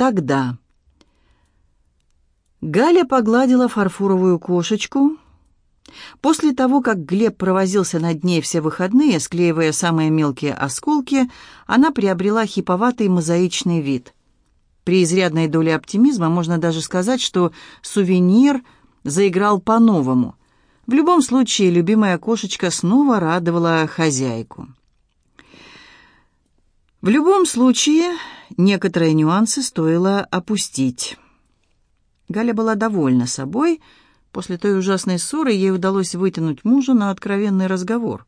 Тогда. Галя погладила фарфоровую кошечку. После того, как Глеб провозился над ней все выходные, склеивая самые мелкие осколки, она приобрела хиповатый мозаичный вид. При изрядной доле оптимизма можно даже сказать, что сувенир заиграл по-новому. В любом случае, любимая кошечка снова радовала хозяйку. В любом случае, некоторые нюансы стоило опустить. Галя была довольна собой. После той ужасной ссоры ей удалось вытянуть мужа на откровенный разговор.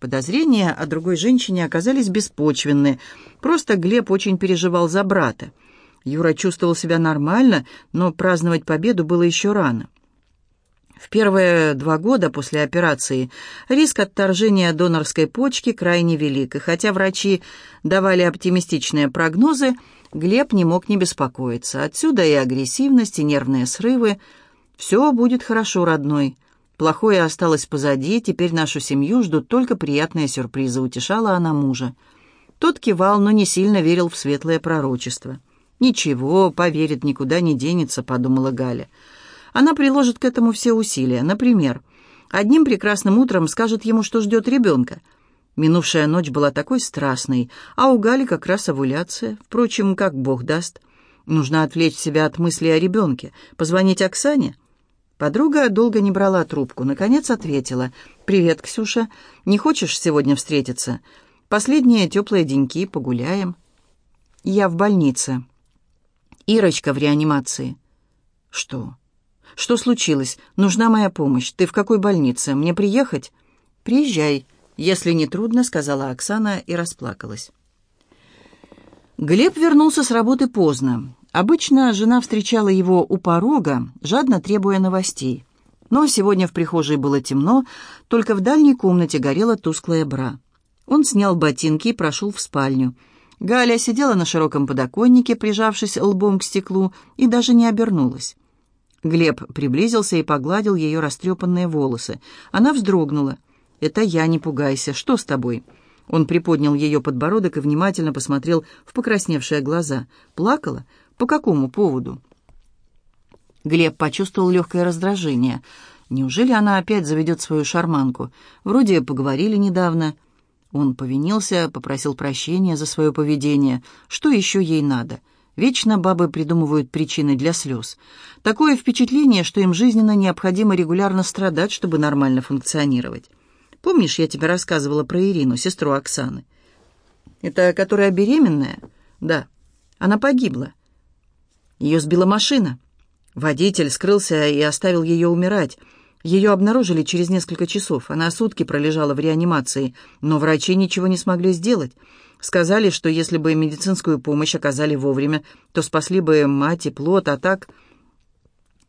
Подозрения о другой женщине оказались беспочвенны. Просто Глеб очень переживал за брата. Юра чувствовал себя нормально, но праздновать победу было еще рано. В первые два года после операции риск отторжения донорской почки крайне велик, и хотя врачи давали оптимистичные прогнозы, Глеб не мог не беспокоиться. Отсюда и агрессивность, и нервные срывы. «Все будет хорошо, родной. Плохое осталось позади, теперь нашу семью ждут только приятные сюрпризы», — утешала она мужа. Тот кивал, но не сильно верил в светлое пророчество. «Ничего, поверит, никуда не денется», — подумала Галя. Она приложит к этому все усилия. Например, одним прекрасным утром скажет ему, что ждет ребенка — Минувшая ночь была такой страстной, а у Гали как раз овуляция. Впрочем, как Бог даст. Нужно отвлечь себя от мысли о ребенке. Позвонить Оксане? Подруга долго не брала трубку. Наконец ответила. «Привет, Ксюша. Не хочешь сегодня встретиться? Последние теплые деньки, погуляем». «Я в больнице». «Ирочка в реанимации». «Что?» «Что случилось? Нужна моя помощь. Ты в какой больнице? Мне приехать?» «Приезжай». «Если не трудно», — сказала Оксана и расплакалась. Глеб вернулся с работы поздно. Обычно жена встречала его у порога, жадно требуя новостей. Но сегодня в прихожей было темно, только в дальней комнате горела тусклая бра. Он снял ботинки и прошел в спальню. Галя сидела на широком подоконнике, прижавшись лбом к стеклу, и даже не обернулась. Глеб приблизился и погладил ее растрепанные волосы. Она вздрогнула — «Это я, не пугайся. Что с тобой?» Он приподнял ее подбородок и внимательно посмотрел в покрасневшие глаза. «Плакала? По какому поводу?» Глеб почувствовал легкое раздражение. Неужели она опять заведет свою шарманку? Вроде поговорили недавно. Он повинился, попросил прощения за свое поведение. Что еще ей надо? Вечно бабы придумывают причины для слез. Такое впечатление, что им жизненно необходимо регулярно страдать, чтобы нормально функционировать. Помнишь, я тебе рассказывала про Ирину, сестру Оксаны? Это которая беременная? Да. Она погибла. Ее сбила машина. Водитель скрылся и оставил ее умирать. Ее обнаружили через несколько часов. Она сутки пролежала в реанимации, но врачи ничего не смогли сделать. Сказали, что если бы медицинскую помощь оказали вовремя, то спасли бы мать и плод, а так...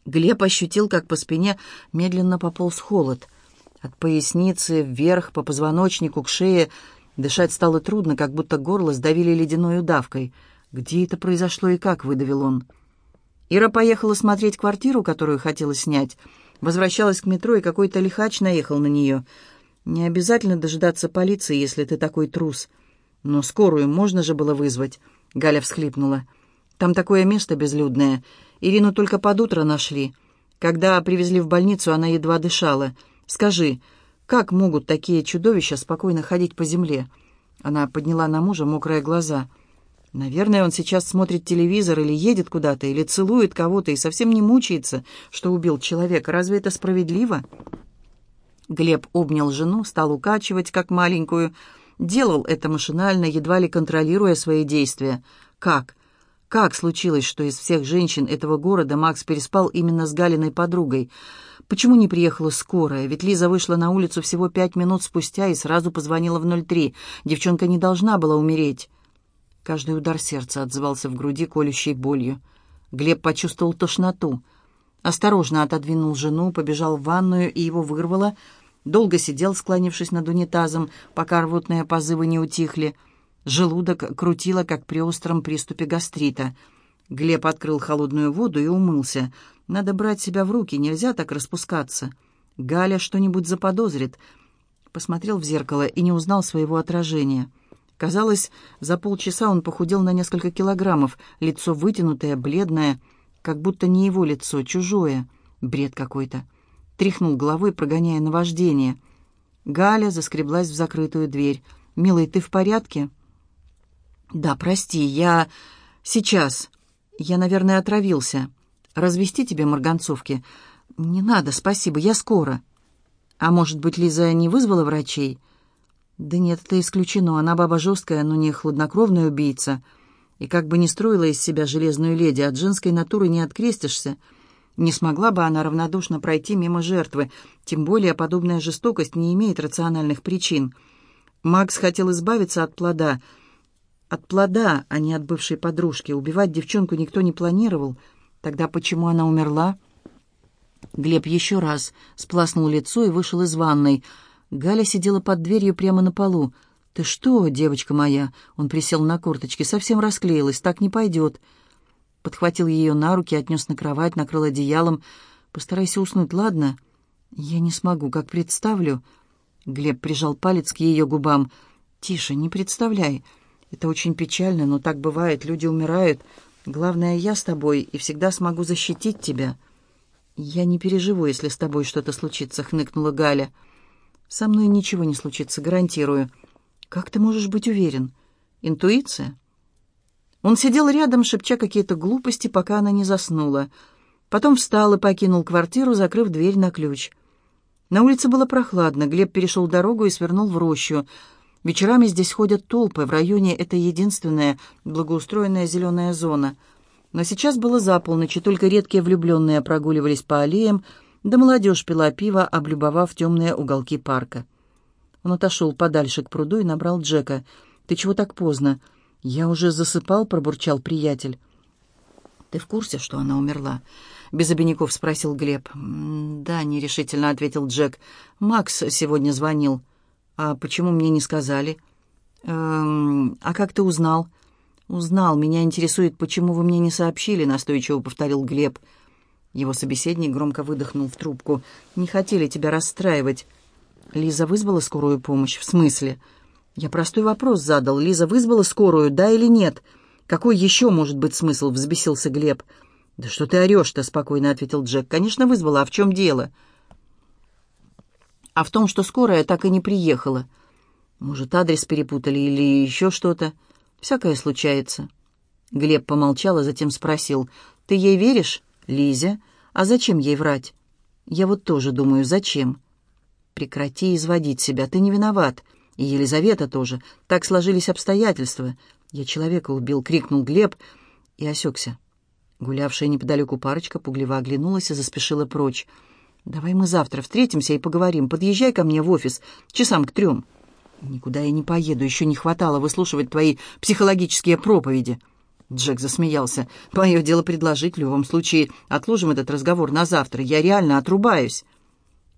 Глеб ощутил, как по спине медленно пополз холод — от поясницы вверх по позвоночнику к шее дышать стало трудно, как будто горло сдавили ледяной удавкой. «Где это произошло и как?» — выдавил он. Ира поехала смотреть квартиру, которую хотела снять. Возвращалась к метро, и какой-то лихач наехал на нее. «Не обязательно дожидаться полиции, если ты такой трус. Но скорую можно же было вызвать», — Галя всхлипнула. «Там такое место безлюдное. Ирину только под утро нашли. Когда привезли в больницу, она едва дышала». Скажи, как могут такие чудовища спокойно ходить по земле?» Она подняла на мужа мокрые глаза. «Наверное, он сейчас смотрит телевизор или едет куда-то, или целует кого-то и совсем не мучается, что убил человека. Разве это справедливо?» Глеб обнял жену, стал укачивать, как маленькую. Делал это машинально, едва ли контролируя свои действия. «Как? Как случилось, что из всех женщин этого города Макс переспал именно с Галиной подругой?» Почему не приехала скорая? Ведь Лиза вышла на улицу всего пять минут спустя и сразу позвонила в 03. Девчонка не должна была умереть. Каждый удар сердца отзывался в груди колющей болью. Глеб почувствовал тошноту. Осторожно отодвинул жену, побежал в ванную и его вырвало. Долго сидел, склонившись над унитазом, пока рвотные позывы не утихли. Желудок крутило, как при остром приступе гастрита. Глеб открыл холодную воду и умылся. Надо брать себя в руки, нельзя так распускаться. Галя что-нибудь заподозрит. Посмотрел в зеркало и не узнал своего отражения. Казалось, за полчаса он похудел на несколько килограммов, лицо вытянутое, бледное, как будто не его лицо, чужое. Бред какой-то. Тряхнул головой, прогоняя наваждение. Галя заскреблась в закрытую дверь. «Милый, ты в порядке?» «Да, прости, я... сейчас. Я, наверное, отравился. Развести тебе марганцовки?» «Не надо, спасибо, я скоро». «А может быть, Лиза не вызвала врачей?» «Да нет, это исключено. Она баба жесткая, но не хладнокровная убийца. И как бы ни строила из себя железную леди, от женской натуры не открестишься. Не смогла бы она равнодушно пройти мимо жертвы, тем более подобная жестокость не имеет рациональных причин. Макс хотел избавиться от плода. От плода, а не от бывшей подружки. Убивать девчонку никто не планировал. Тогда почему она умерла?» Глеб еще раз спласнул лицо и вышел из ванной. Галя сидела под дверью прямо на полу. «Ты что, девочка моя?» Он присел на корточки. «Совсем расклеилась. Так не пойдет». Подхватил ее на руки, отнес на кровать, накрыл одеялом. «Постарайся уснуть, ладно?» «Я не смогу, как представлю». Глеб прижал палец к ее губам. «Тише, не представляй. Это очень печально, но так бывает. Люди умирают. Главное, я с тобой и всегда смогу защитить тебя». «Я не переживу, если с тобой что-то случится», — хныкнула Галя. «Со мной ничего не случится, гарантирую». «Как ты можешь быть уверен? Интуиция?» Он сидел рядом, шепча какие-то глупости, пока она не заснула. Потом встал и покинул квартиру, закрыв дверь на ключ. На улице было прохладно, Глеб перешел дорогу и свернул в рощу. Вечерами здесь ходят толпы, в районе это единственная благоустроенная зеленая зона — но сейчас было за и только редкие влюбленные прогуливались по аллеям, да молодежь пила пиво, облюбовав темные уголки парка. Он отошел подальше к пруду и набрал Джека. «Ты чего так поздно?» «Я уже засыпал», — пробурчал приятель. «Ты в курсе, что она умерла?» — без обиняков спросил Глеб. «Да», — нерешительно ответил Джек. «Макс сегодня звонил». «А почему мне не сказали?» «Эм, а как ты узнал?» «Узнал. Меня интересует, почему вы мне не сообщили», — настойчиво повторил Глеб. Его собеседник громко выдохнул в трубку. «Не хотели тебя расстраивать». «Лиза вызвала скорую помощь?» «В смысле?» «Я простой вопрос задал. Лиза вызвала скорую, да или нет?» «Какой еще может быть смысл?» — взбесился Глеб. «Да что ты орешь-то?» — спокойно ответил Джек. «Конечно, вызвала. А в чем дело?» «А в том, что скорая так и не приехала. Может, адрес перепутали или еще что-то?» Всякое случается». Глеб помолчал, а затем спросил. «Ты ей веришь, Лизе? А зачем ей врать?» «Я вот тоже думаю, зачем?» «Прекрати изводить себя, ты не виноват. И Елизавета тоже. Так сложились обстоятельства. Я человека убил», — крикнул Глеб и осекся. Гулявшая неподалеку парочка пугливо оглянулась и заспешила прочь. «Давай мы завтра встретимся и поговорим. Подъезжай ко мне в офис часам к трем». «Никуда я не поеду, еще не хватало выслушивать твои психологические проповеди». Джек засмеялся. «Мое дело предложить, в любом случае отложим этот разговор на завтра. Я реально отрубаюсь».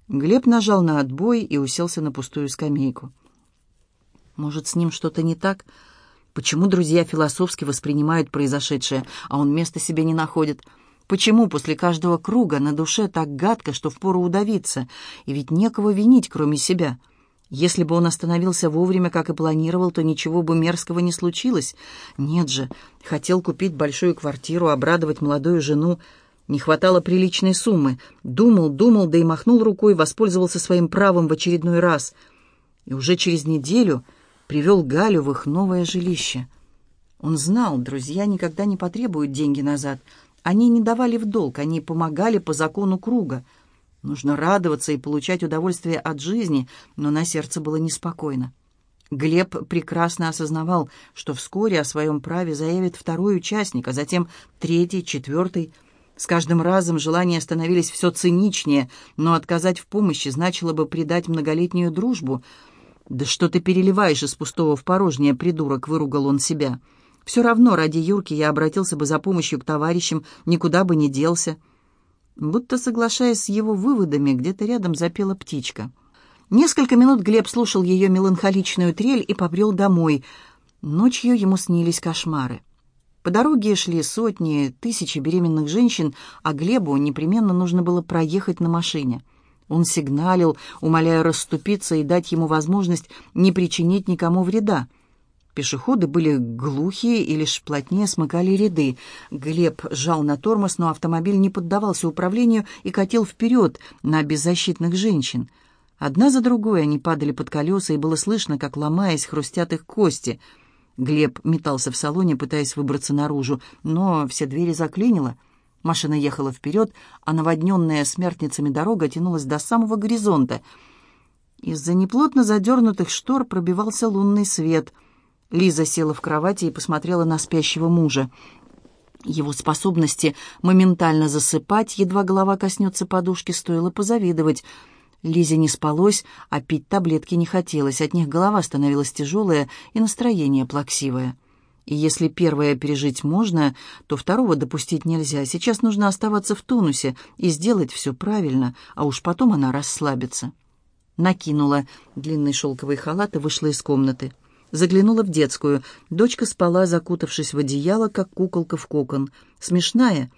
Глеб нажал на отбой и уселся на пустую скамейку. «Может, с ним что-то не так? Почему друзья философски воспринимают произошедшее, а он места себе не находит?» Почему после каждого круга на душе так гадко, что впору удавиться? И ведь некого винить, кроме себя. Если бы он остановился вовремя, как и планировал, то ничего бы мерзкого не случилось. Нет же, хотел купить большую квартиру, обрадовать молодую жену. Не хватало приличной суммы. Думал, думал, да и махнул рукой, воспользовался своим правом в очередной раз. И уже через неделю привел Галю в их новое жилище. Он знал, друзья никогда не потребуют деньги назад. Они не давали в долг, они помогали по закону круга — Нужно радоваться и получать удовольствие от жизни, но на сердце было неспокойно. Глеб прекрасно осознавал, что вскоре о своем праве заявит второй участник, а затем третий, четвертый. С каждым разом желания становились все циничнее, но отказать в помощи значило бы предать многолетнюю дружбу. «Да что ты переливаешь из пустого в порожнее, придурок!» — выругал он себя. «Все равно ради Юрки я обратился бы за помощью к товарищам, никуда бы не делся». Будто соглашаясь с его выводами, где-то рядом запела птичка. Несколько минут Глеб слушал ее меланхоличную трель и побрел домой. Ночью ему снились кошмары. По дороге шли сотни, тысячи беременных женщин, а Глебу непременно нужно было проехать на машине. Он сигналил, умоляя расступиться и дать ему возможность не причинить никому вреда. Пешеходы были глухие и лишь плотнее смыкали ряды. Глеб сжал на тормоз, но автомобиль не поддавался управлению и катил вперед на беззащитных женщин. Одна за другой они падали под колеса, и было слышно, как, ломаясь, хрустят их кости. Глеб метался в салоне, пытаясь выбраться наружу, но все двери заклинило. Машина ехала вперед, а наводненная смертницами дорога тянулась до самого горизонта. Из-за неплотно задернутых штор пробивался лунный свет — Лиза села в кровати и посмотрела на спящего мужа. Его способности моментально засыпать, едва голова коснется подушки, стоило позавидовать. Лизе не спалось, а пить таблетки не хотелось. От них голова становилась тяжелая и настроение плаксивое. И если первое пережить можно, то второго допустить нельзя. Сейчас нужно оставаться в тонусе и сделать все правильно, а уж потом она расслабится. Накинула длинный шелковый халат и вышла из комнаты. Заглянула в детскую. Дочка спала, закутавшись в одеяло, как куколка в кокон. Смешная.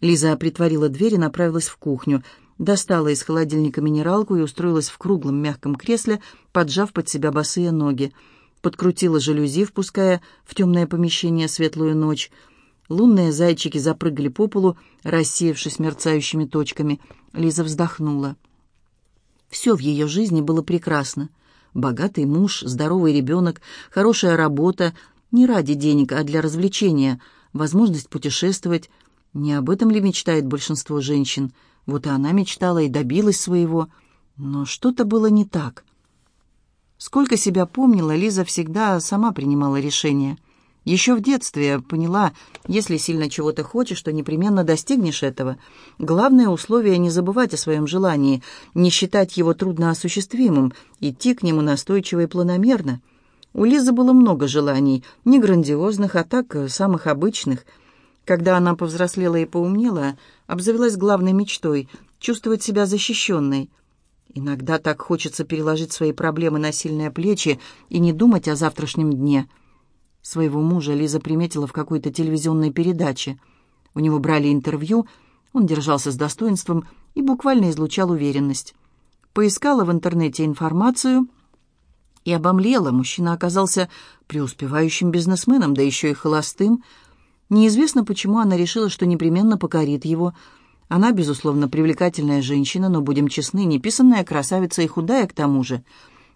Лиза притворила дверь и направилась в кухню. Достала из холодильника минералку и устроилась в круглом мягком кресле, поджав под себя босые ноги. Подкрутила жалюзи, впуская в темное помещение светлую ночь. Лунные зайчики запрыгали по полу, рассеявшись мерцающими точками. Лиза вздохнула. Все в ее жизни было прекрасно. Богатый муж, здоровый ребенок, хорошая работа, не ради денег, а для развлечения, возможность путешествовать. Не об этом ли мечтает большинство женщин? Вот и она мечтала и добилась своего. Но что-то было не так. Сколько себя помнила, Лиза всегда сама принимала решения – еще в детстве поняла, если сильно чего-то хочешь, то непременно достигнешь этого. Главное условие — не забывать о своем желании, не считать его трудноосуществимым, идти к нему настойчиво и планомерно. У Лизы было много желаний, не грандиозных, а так, э, самых обычных. Когда она повзрослела и поумнела, обзавелась главной мечтой — чувствовать себя защищенной. Иногда так хочется переложить свои проблемы на сильные плечи и не думать о завтрашнем дне — Своего мужа Лиза приметила в какой-то телевизионной передаче. У него брали интервью, он держался с достоинством и буквально излучал уверенность. Поискала в интернете информацию и обомлела. Мужчина оказался преуспевающим бизнесменом, да еще и холостым. Неизвестно, почему она решила, что непременно покорит его. Она, безусловно, привлекательная женщина, но, будем честны, неписанная красавица и худая к тому же.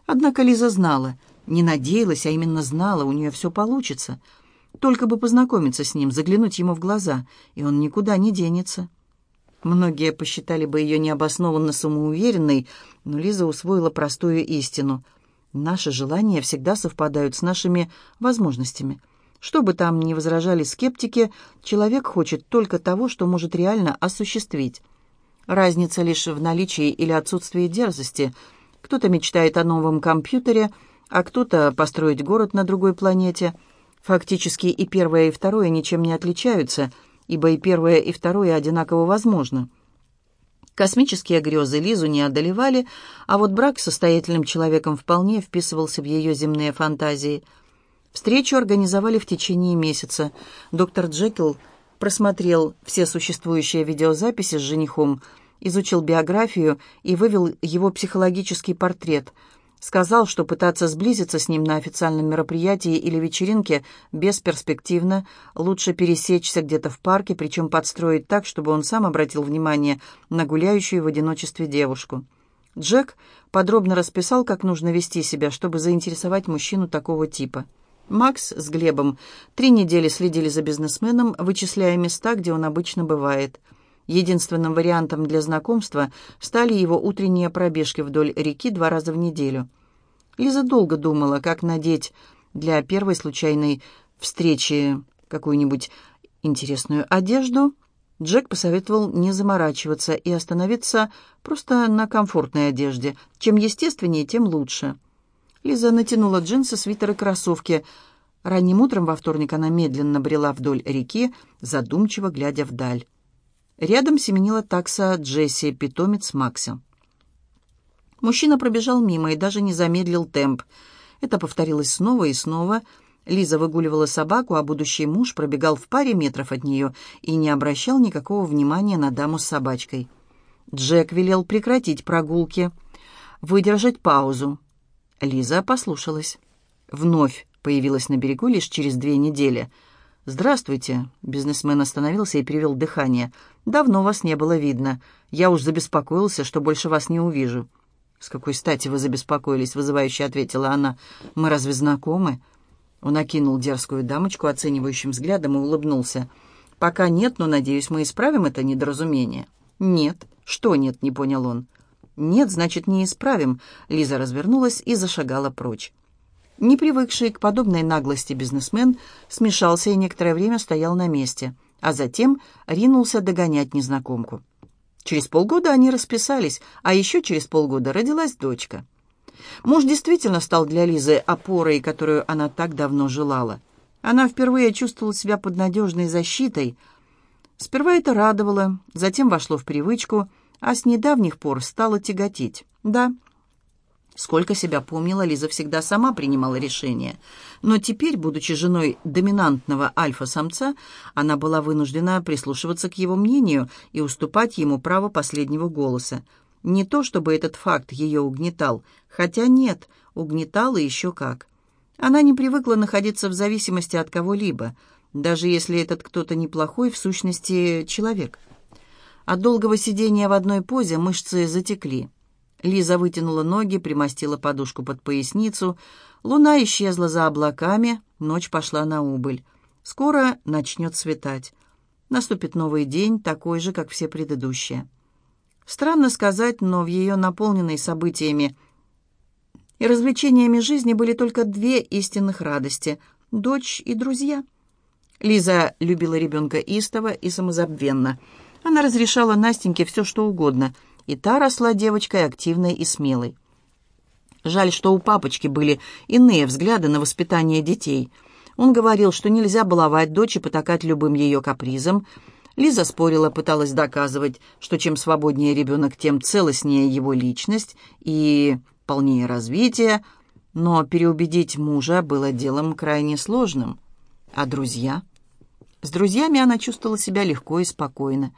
Однако Лиза знала — не надеялась, а именно знала, у нее все получится. Только бы познакомиться с ним, заглянуть ему в глаза, и он никуда не денется. Многие посчитали бы ее необоснованно самоуверенной, но Лиза усвоила простую истину. Наши желания всегда совпадают с нашими возможностями. Что бы там ни возражали скептики, человек хочет только того, что может реально осуществить. Разница лишь в наличии или отсутствии дерзости. Кто-то мечтает о новом компьютере – а кто-то построить город на другой планете. Фактически и первое, и второе ничем не отличаются, ибо и первое, и второе одинаково возможно. Космические грезы Лизу не одолевали, а вот брак с состоятельным человеком вполне вписывался в ее земные фантазии. Встречу организовали в течение месяца. Доктор Джекил просмотрел все существующие видеозаписи с женихом, изучил биографию и вывел его психологический портрет – Сказал, что пытаться сблизиться с ним на официальном мероприятии или вечеринке бесперспективно, лучше пересечься где-то в парке, причем подстроить так, чтобы он сам обратил внимание на гуляющую в одиночестве девушку. Джек подробно расписал, как нужно вести себя, чтобы заинтересовать мужчину такого типа. Макс с Глебом три недели следили за бизнесменом, вычисляя места, где он обычно бывает – Единственным вариантом для знакомства стали его утренние пробежки вдоль реки два раза в неделю. Лиза долго думала, как надеть для первой случайной встречи какую-нибудь интересную одежду. Джек посоветовал не заморачиваться и остановиться просто на комфортной одежде. Чем естественнее, тем лучше. Лиза натянула джинсы, свитер и кроссовки. Ранним утром во вторник она медленно брела вдоль реки, задумчиво глядя вдаль. Рядом семенила такса Джесси, питомец Макса. Мужчина пробежал мимо и даже не замедлил темп. Это повторилось снова и снова. Лиза выгуливала собаку, а будущий муж пробегал в паре метров от нее и не обращал никакого внимания на даму с собачкой. Джек велел прекратить прогулки, выдержать паузу. Лиза послушалась. Вновь появилась на берегу лишь через две недели. «Здравствуйте», — бизнесмен остановился и перевел дыхание. «Давно вас не было видно. Я уж забеспокоился, что больше вас не увижу». «С какой стати вы забеспокоились?» — вызывающе ответила она. «Мы разве знакомы?» Он окинул дерзкую дамочку оценивающим взглядом и улыбнулся. «Пока нет, но, надеюсь, мы исправим это недоразумение». «Нет». «Что нет?» — не понял он. «Нет, значит, не исправим». Лиза развернулась и зашагала прочь. Не привыкший к подобной наглости бизнесмен смешался и некоторое время стоял на месте, а затем ринулся догонять незнакомку. Через полгода они расписались, а еще через полгода родилась дочка. Муж действительно стал для Лизы опорой, которую она так давно желала. Она впервые чувствовала себя под надежной защитой. Сперва это радовало, затем вошло в привычку, а с недавних пор стало тяготить. Да, Сколько себя помнила, Лиза всегда сама принимала решения. Но теперь, будучи женой доминантного альфа-самца, она была вынуждена прислушиваться к его мнению и уступать ему право последнего голоса. Не то, чтобы этот факт ее угнетал, хотя нет, угнетал и еще как. Она не привыкла находиться в зависимости от кого-либо, даже если этот кто-то неплохой, в сущности, человек. От долгого сидения в одной позе мышцы затекли. Лиза вытянула ноги, примостила подушку под поясницу. Луна исчезла за облаками, ночь пошла на убыль. Скоро начнет светать. Наступит новый день, такой же, как все предыдущие. Странно сказать, но в ее наполненной событиями и развлечениями жизни были только две истинных радости — дочь и друзья. Лиза любила ребенка истово и самозабвенно. Она разрешала Настеньке все, что угодно — и та росла девочкой активной и смелой. Жаль, что у папочки были иные взгляды на воспитание детей. Он говорил, что нельзя баловать дочь и потакать любым ее капризом. Лиза спорила, пыталась доказывать, что чем свободнее ребенок, тем целостнее его личность и полнее развитие, но переубедить мужа было делом крайне сложным. А друзья? С друзьями она чувствовала себя легко и спокойно.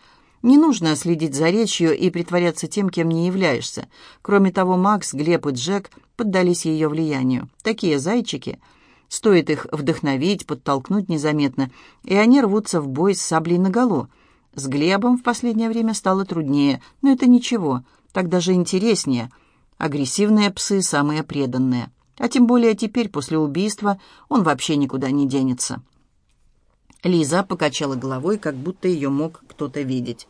Не нужно следить за речью и притворяться тем, кем не являешься. Кроме того, Макс, Глеб и Джек поддались ее влиянию. Такие зайчики. Стоит их вдохновить, подтолкнуть незаметно, и они рвутся в бой с саблей наголо. С Глебом в последнее время стало труднее, но это ничего, так даже интереснее. Агрессивные псы самые преданные. А тем более теперь, после убийства, он вообще никуда не денется. Лиза покачала головой, как будто ее мог кто-то видеть.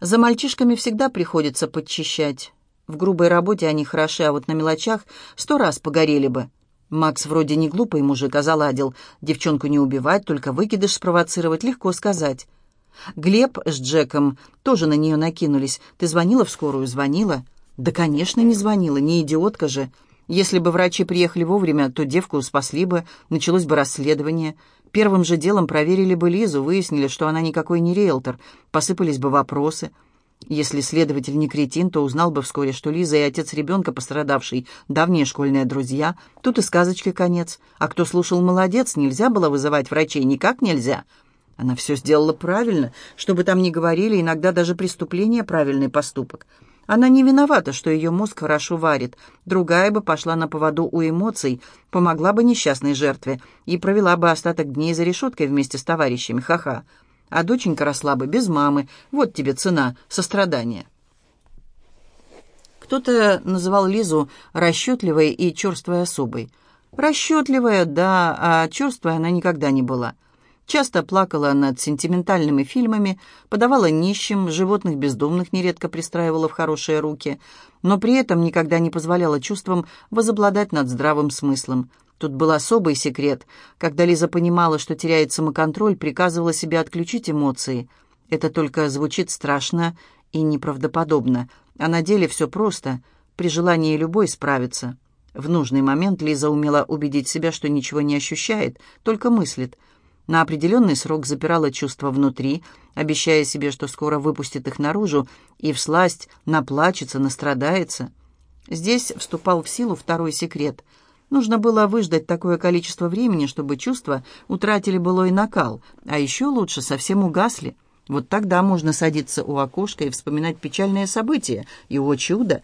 За мальчишками всегда приходится подчищать. В грубой работе они хороши, а вот на мелочах сто раз погорели бы. Макс вроде не глупый мужик, а заладил. Девчонку не убивать, только выкидыш спровоцировать, легко сказать. Глеб с Джеком тоже на нее накинулись. «Ты звонила в скорую?» «Звонила?» «Да, конечно, не звонила, не идиотка же. Если бы врачи приехали вовремя, то девку спасли бы, началось бы расследование. Первым же делом проверили бы Лизу, выяснили, что она никакой не риэлтор, посыпались бы вопросы. Если следователь не кретин, то узнал бы вскоре, что Лиза и отец ребенка пострадавший — давние школьные друзья. Тут и сказочки конец. А кто слушал «молодец», нельзя было вызывать врачей, никак нельзя. Она все сделала правильно, чтобы там не говорили, иногда даже преступление — правильный поступок. Она не виновата, что ее мозг хорошо варит. Другая бы пошла на поводу у эмоций, помогла бы несчастной жертве и провела бы остаток дней за решеткой вместе с товарищами. Ха-ха. А доченька росла бы без мамы. Вот тебе цена сострадания. Кто-то называл Лизу расчетливой и черствой особой. Расчетливая, да, а черствой она никогда не была. Часто плакала над сентиментальными фильмами, подавала нищим, животных бездомных нередко пристраивала в хорошие руки, но при этом никогда не позволяла чувствам возобладать над здравым смыслом. Тут был особый секрет. Когда Лиза понимала, что теряет самоконтроль, приказывала себе отключить эмоции. Это только звучит страшно и неправдоподобно, а на деле все просто. При желании любой справится. В нужный момент Лиза умела убедить себя, что ничего не ощущает, только мыслит – на определенный срок запирала чувства внутри, обещая себе, что скоро выпустит их наружу, и всласть наплачется, настрадается. Здесь вступал в силу второй секрет. Нужно было выждать такое количество времени, чтобы чувства утратили былой накал, а еще лучше совсем угасли. Вот тогда можно садиться у окошка и вспоминать печальные события, и, о чудо,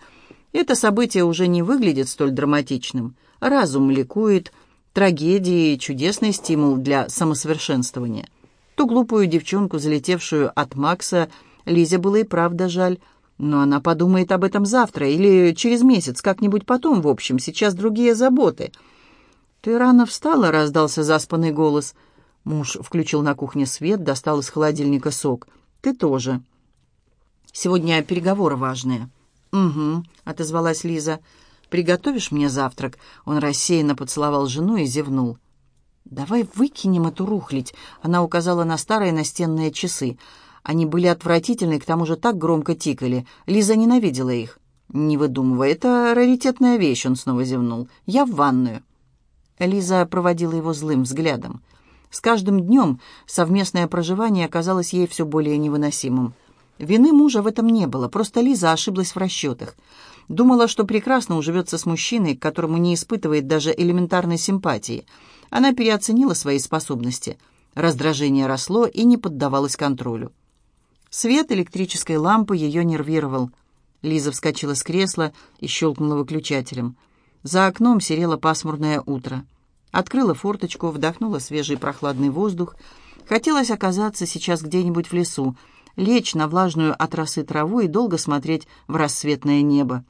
это событие уже не выглядит столь драматичным. Разум ликует, трагедии, чудесный стимул для самосовершенствования. Ту глупую девчонку, залетевшую от Макса, Лизе было и правда жаль, но она подумает об этом завтра или через месяц, как-нибудь потом, в общем, сейчас другие заботы. «Ты рано встала?» — раздался заспанный голос. Муж включил на кухне свет, достал из холодильника сок. «Ты тоже». «Сегодня переговоры важные». «Угу», — отозвалась Лиза. «Приготовишь мне завтрак?» Он рассеянно поцеловал жену и зевнул. «Давай выкинем эту рухлить», — она указала на старые настенные часы. Они были отвратительны, к тому же так громко тикали. Лиза ненавидела их. «Не выдумывай, это раритетная вещь», — он снова зевнул. «Я в ванную». Лиза проводила его злым взглядом. С каждым днем совместное проживание оказалось ей все более невыносимым. Вины мужа в этом не было, просто Лиза ошиблась в расчетах. Думала, что прекрасно уживется с мужчиной, к которому не испытывает даже элементарной симпатии. Она переоценила свои способности. Раздражение росло и не поддавалось контролю. Свет электрической лампы ее нервировал. Лиза вскочила с кресла и щелкнула выключателем. За окном серело пасмурное утро. Открыла форточку, вдохнула свежий прохладный воздух. Хотелось оказаться сейчас где-нибудь в лесу, лечь на влажную от росы траву и долго смотреть в рассветное небо.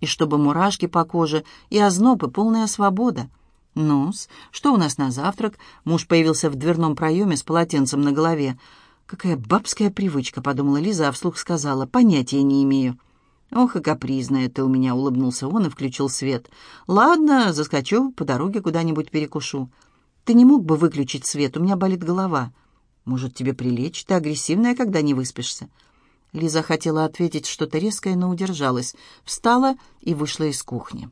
И чтобы мурашки по коже, и озноб, и полная свобода. «Ну-с, что у нас на завтрак?» Муж появился в дверном проеме с полотенцем на голове. «Какая бабская привычка», — подумала Лиза, а вслух сказала. «Понятия не имею». «Ох и капризная ты у меня», — улыбнулся он и включил свет. «Ладно, заскочу, по дороге куда-нибудь перекушу. Ты не мог бы выключить свет, у меня болит голова». «Может, тебе прилечь? Ты агрессивная, когда не выспишься?» Лиза хотела ответить что-то резкое, но удержалась. Встала и вышла из кухни.